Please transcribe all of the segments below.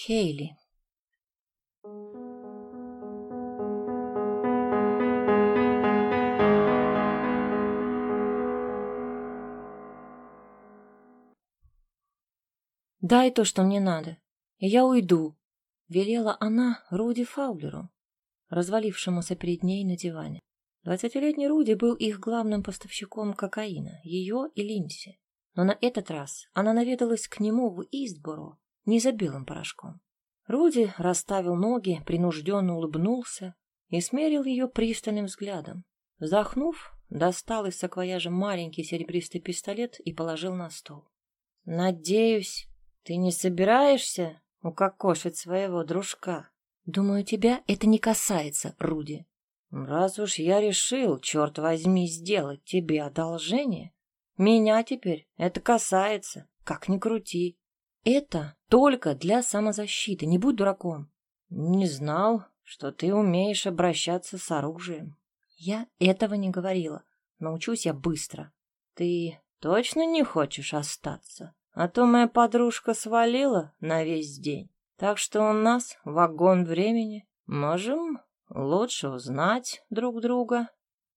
Хейли. «Дай то, что мне надо, и я уйду», — велела она Руди Фаулеру, развалившемуся перед ней на диване. Двадцатилетний Руди был их главным поставщиком кокаина, ее и Линси. Но на этот раз она наведалась к нему в Истборо не за белым порошком. Руди расставил ноги, принужденно улыбнулся и смерил ее пристальным взглядом. Вздохнув, достал из саквояжа маленький серебристый пистолет и положил на стол. «Надеюсь, ты не собираешься укокошить своего дружка?» «Думаю, тебя это не касается, Руди». «Раз уж я решил, черт возьми, сделать тебе одолжение, меня теперь это касается, как ни крути». Это только для самозащиты, не будь дураком. Не знал, что ты умеешь обращаться с оружием. Я этого не говорила. Научусь я быстро. Ты точно не хочешь остаться? А то моя подружка свалила на весь день. Так что у нас вагон времени. Можем лучше узнать друг друга.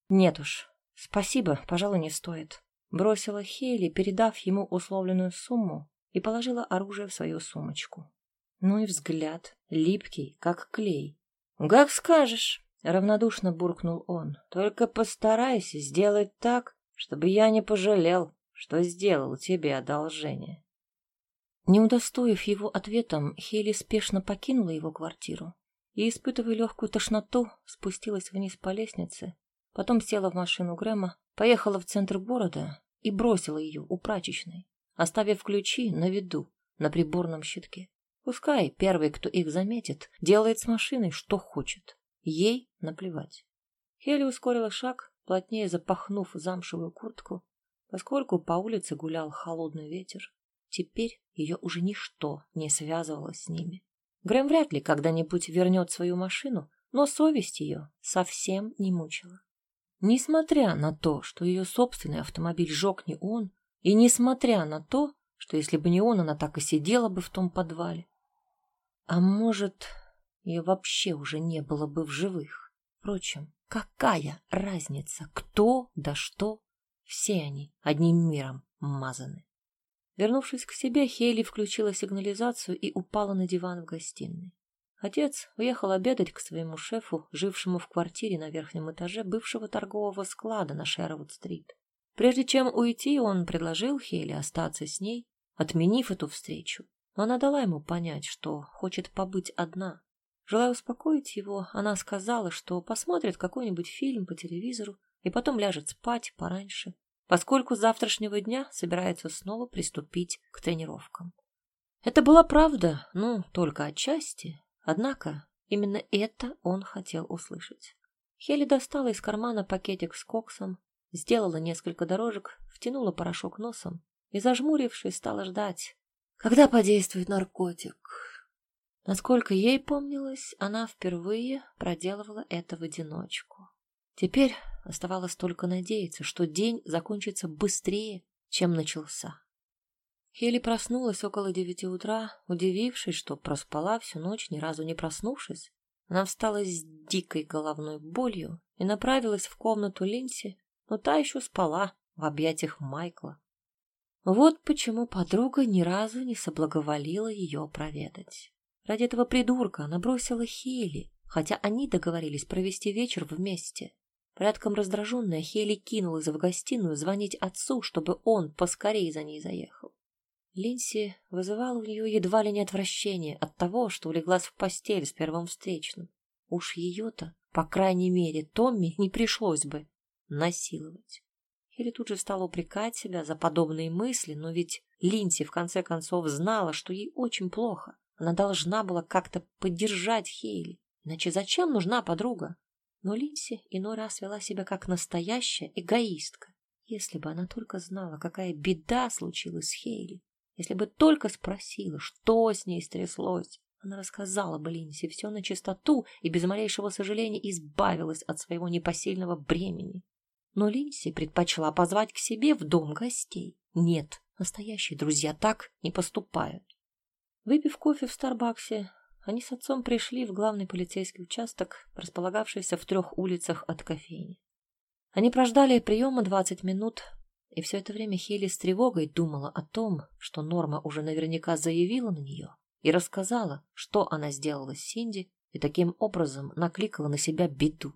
Нет уж, спасибо, пожалуй, не стоит. Бросила Хейли, передав ему условленную сумму и положила оружие в свою сумочку. Ну и взгляд, липкий, как клей. «Как скажешь», — равнодушно буркнул он. «Только постарайся сделать так, чтобы я не пожалел, что сделал тебе одолжение». Не удостоив его ответом, Хейли спешно покинула его квартиру и, испытывая легкую тошноту, спустилась вниз по лестнице, потом села в машину Грэма, поехала в центр города и бросила ее у прачечной оставив ключи на виду, на приборном щитке. Пускай первый, кто их заметит, делает с машиной что хочет. Ей наплевать. Хелли ускорила шаг, плотнее запахнув замшевую куртку, поскольку по улице гулял холодный ветер. Теперь ее уже ничто не связывало с ними. Грэм вряд ли когда-нибудь вернет свою машину, но совесть ее совсем не мучила. Несмотря на то, что ее собственный автомобиль жег не он, и несмотря на то, что если бы не он, она так и сидела бы в том подвале. А может, ее вообще уже не было бы в живых. Впрочем, какая разница, кто да что? Все они одним миром мазаны. Вернувшись к себе, Хейли включила сигнализацию и упала на диван в гостиной. Отец уехал обедать к своему шефу, жившему в квартире на верхнем этаже бывшего торгового склада на Шервуд-стрит. Прежде чем уйти, он предложил Хеле остаться с ней, отменив эту встречу. Но она дала ему понять, что хочет побыть одна. Желая успокоить его, она сказала, что посмотрит какой-нибудь фильм по телевизору и потом ляжет спать пораньше, поскольку с завтрашнего дня собирается снова приступить к тренировкам. Это была правда, ну, только отчасти. Однако именно это он хотел услышать. Хели достала из кармана пакетик с коксом, Сделала несколько дорожек, втянула порошок носом и, зажмурившись, стала ждать, когда подействует наркотик. Насколько ей помнилось, она впервые проделывала это в одиночку. Теперь оставалось только надеяться, что день закончится быстрее, чем начался. Хели проснулась около девяти утра, удивившись, что проспала всю ночь, ни разу не проснувшись. Она встала с дикой головной болью и направилась в комнату Линси, но та еще спала в объятиях Майкла. Вот почему подруга ни разу не соблаговолила ее проведать. Ради этого придурка она бросила Хели, хотя они договорились провести вечер вместе. Порядком раздраженная Хели кинулась в гостиную звонить отцу, чтобы он поскорее за ней заехал. Линси вызывала у нее едва ли не отвращение от того, что улеглась в постель с первым встречным. Уж ее-то, по крайней мере, Томми не пришлось бы насиловать. Хелли тут же стала упрекать себя за подобные мысли, но ведь Линси в конце концов знала, что ей очень плохо. Она должна была как-то поддержать Хейли. Иначе зачем нужна подруга? Но Линси иной раз вела себя как настоящая эгоистка. Если бы она только знала, какая беда случилась с Хейли, если бы только спросила, что с ней стряслось, она рассказала бы Линси все на чистоту и без малейшего сожаления избавилась от своего непосильного бремени. Но Линси предпочла позвать к себе в дом гостей. Нет, настоящие друзья так не поступают. Выпив кофе в Старбаксе, они с отцом пришли в главный полицейский участок, располагавшийся в трех улицах от кофейни. Они прождали приема двадцать минут, и все это время Хели с тревогой думала о том, что Норма уже наверняка заявила на нее и рассказала, что она сделала с Синди, и таким образом накликала на себя беду.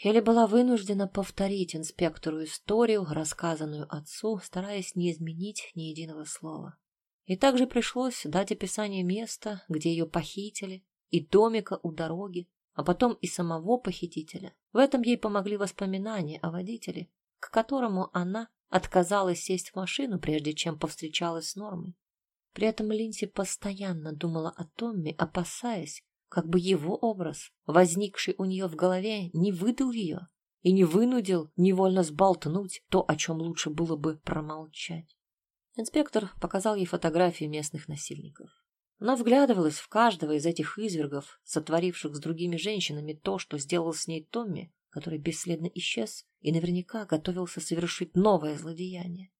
Хели была вынуждена повторить инспектору историю, рассказанную отцу, стараясь не изменить ни единого слова. И также пришлось дать описание места, где ее похитили, и домика у дороги, а потом и самого похитителя. В этом ей помогли воспоминания о водителе, к которому она отказалась сесть в машину, прежде чем повстречалась с Нормой. При этом Линси постоянно думала о Томми, опасаясь, как бы его образ, возникший у нее в голове, не выдал ее и не вынудил невольно сболтнуть то, о чем лучше было бы промолчать. Инспектор показал ей фотографии местных насильников. Она вглядывалась в каждого из этих извергов, сотворивших с другими женщинами то, что сделал с ней Томми, который бесследно исчез и наверняка готовился совершить новое злодеяние.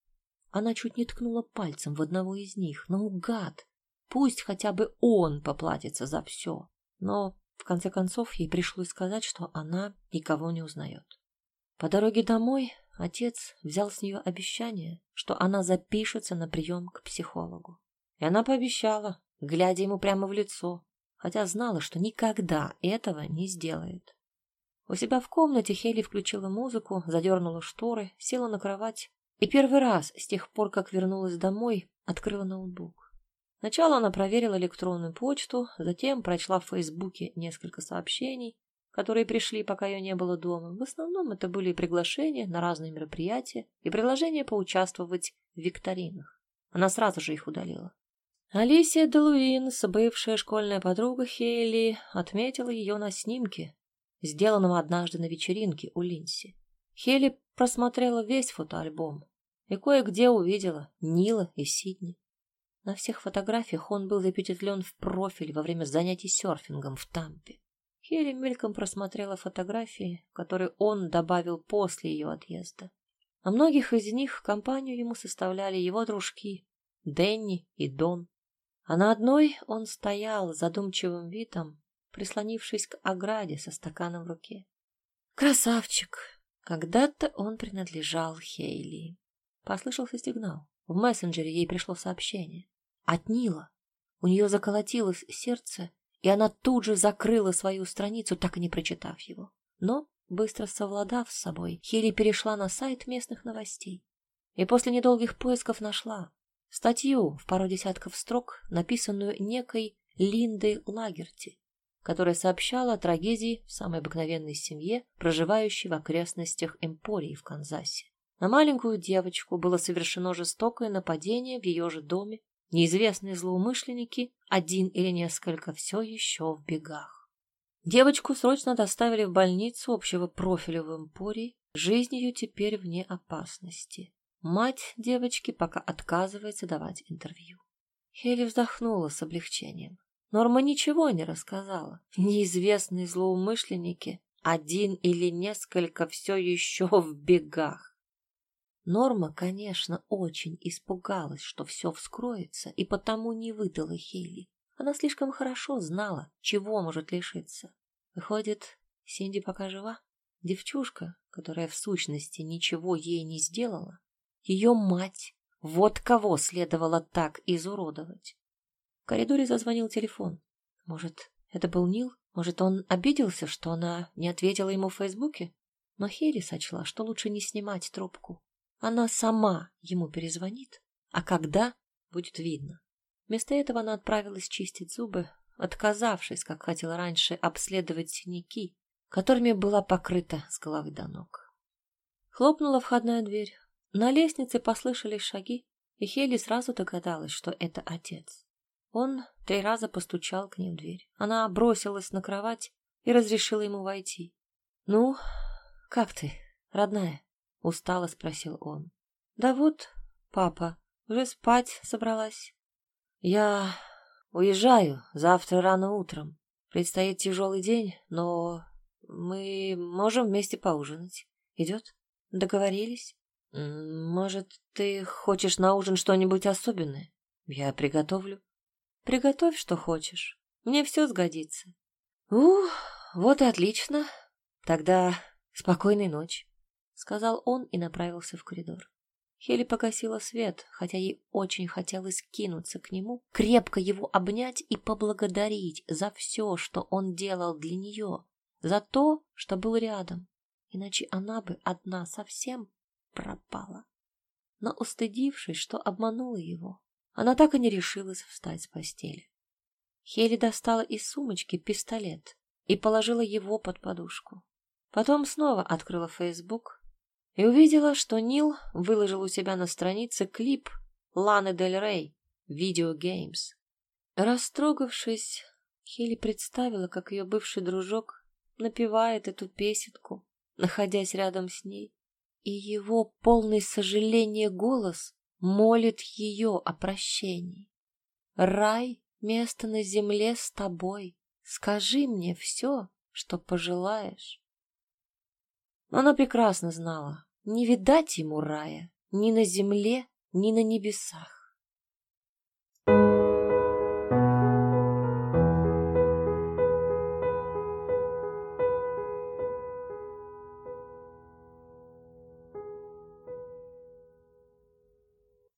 Она чуть не ткнула пальцем в одного из них, наугад. Пусть хотя бы он поплатится за все. Но, в конце концов, ей пришлось сказать, что она никого не узнает. По дороге домой Отец взял с нее обещание, что она запишется на прием к психологу. И она пообещала, глядя ему прямо в лицо, хотя знала, что никогда этого не сделает. У себя в комнате Хелли включила музыку, задернула шторы, села на кровать и первый раз с тех пор, как вернулась домой, открыла ноутбук. Сначала она проверила электронную почту, затем прочла в Фейсбуке несколько сообщений, которые пришли, пока ее не было дома. В основном это были приглашения на разные мероприятия и предложения поучаствовать в викторинах. Она сразу же их удалила. Алисия Делуинс, бывшая школьная подруга Хейли, отметила ее на снимке, сделанном однажды на вечеринке у Линси. Хейли просмотрела весь фотоальбом и кое-где увидела Нила и Сидни. На всех фотографиях он был запечатлен в профиль во время занятий серфингом в Тампе. Хелли мельком просмотрела фотографии, которые он добавил после ее отъезда. А многих из них компанию ему составляли его дружки Дэнни и Дон. А на одной он стоял задумчивым видом, прислонившись к ограде со стаканом в руке. Красавчик! Когда-то он принадлежал Хейли. Послышался сигнал. В мессенджере ей пришло сообщение. От Нила. У нее заколотилось сердце, и она тут же закрыла свою страницу, так и не прочитав его. Но, быстро совладав с собой, Хилли перешла на сайт местных новостей и после недолгих поисков нашла статью в пару десятков строк, написанную некой Линдой Лагерти, которая сообщала о трагедии в самой обыкновенной семье, проживающей в окрестностях Эмпории в Канзасе. На маленькую девочку было совершено жестокое нападение в ее же доме Неизвестные злоумышленники, один или несколько, все еще в бегах. Девочку срочно доставили в больницу общего профиля в Эмпории. Жизнь ее теперь вне опасности. Мать девочки пока отказывается давать интервью. Хелли вздохнула с облегчением. Норма ничего не рассказала. Неизвестные злоумышленники, один или несколько, все еще в бегах. Норма, конечно, очень испугалась, что все вскроется, и потому не выдала Хейли. Она слишком хорошо знала, чего может лишиться. Выходит, Синди пока жива? Девчушка, которая в сущности ничего ей не сделала? Ее мать? Вот кого следовало так изуродовать? В коридоре зазвонил телефон. Может, это был Нил? Может, он обиделся, что она не ответила ему в Фейсбуке? Но Хейли сочла, что лучше не снимать трубку. Она сама ему перезвонит, а когда — будет видно. Вместо этого она отправилась чистить зубы, отказавшись, как хотела раньше, обследовать синяки, которыми была покрыта с головы до ног. Хлопнула входная дверь. На лестнице послышались шаги, и Хелли сразу догадалась, что это отец. Он три раза постучал к ней в дверь. Она бросилась на кровать и разрешила ему войти. «Ну, как ты, родная?» — устало спросил он. «Да вот, папа, уже спать собралась. Я уезжаю завтра рано утром. Предстоит тяжелый день, но мы можем вместе поужинать. Идет? Договорились? Может, ты хочешь на ужин что-нибудь особенное? Я приготовлю. Приготовь, что хочешь. Мне все сгодится. Ух, вот и отлично. Тогда спокойной ночи, сказал он и направился в коридор. Хели погасила свет, хотя ей очень хотелось кинуться к нему, крепко его обнять и поблагодарить за все, что он делал для нее, за то, что был рядом. Иначе она бы одна совсем пропала. Но устыдившись, что обманула его, она так и не решилась встать с постели. Хели достала из сумочки пистолет и положила его под подушку. Потом снова открыла Фейсбук и увидела, что Нил выложил у себя на странице клип Ланы Дель Рей «Видео Геймс». Растрогавшись, Хели представила, как ее бывший дружок напевает эту песенку, находясь рядом с ней, и его полный сожаления голос молит ее о прощении. «Рай — место на земле с тобой. Скажи мне все, что пожелаешь». Но она прекрасно знала, не видать ему рая ни на земле, ни на небесах.